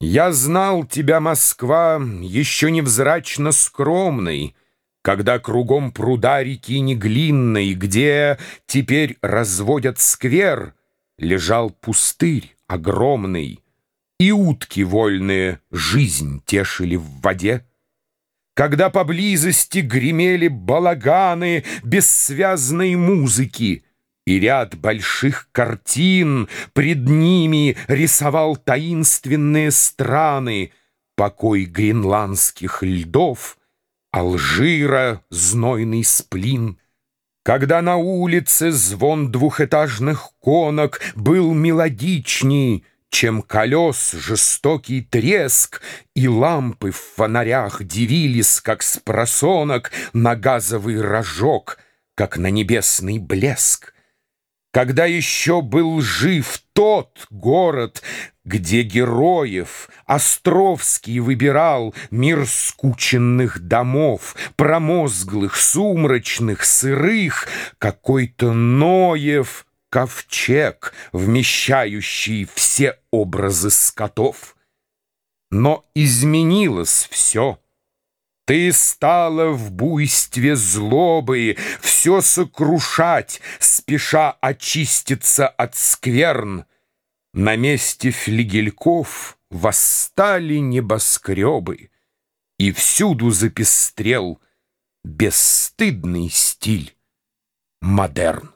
Я знал тебя, Москва, еще невзрачно скромной, Когда кругом пруда реки неглинной, Где теперь разводят сквер, Лежал пустырь огромный, И утки вольные жизнь тешили в воде. Когда поблизости гремели балаганы Бессвязной музыки, и ряд больших картин Пред ними рисовал таинственные страны, Покой гренландских льдов, Алжира знойный сплин. Когда на улице звон двухэтажных конок Был мелодичней, чем колес жестокий треск, И лампы в фонарях дивились, как с просонок, На газовый рожок, как на небесный блеск когда еще был жив тот город, где героев Островский выбирал мир скученных домов, промозглых, сумрачных, сырых, какой-то Ноев ковчег, вмещающий все образы скотов. Но изменилось все — ты стала в буйстве злобы Все сокрушать, спеша очиститься от скверн. На месте флигельков восстали небоскребы, И всюду запестрел бесстыдный стиль модерн.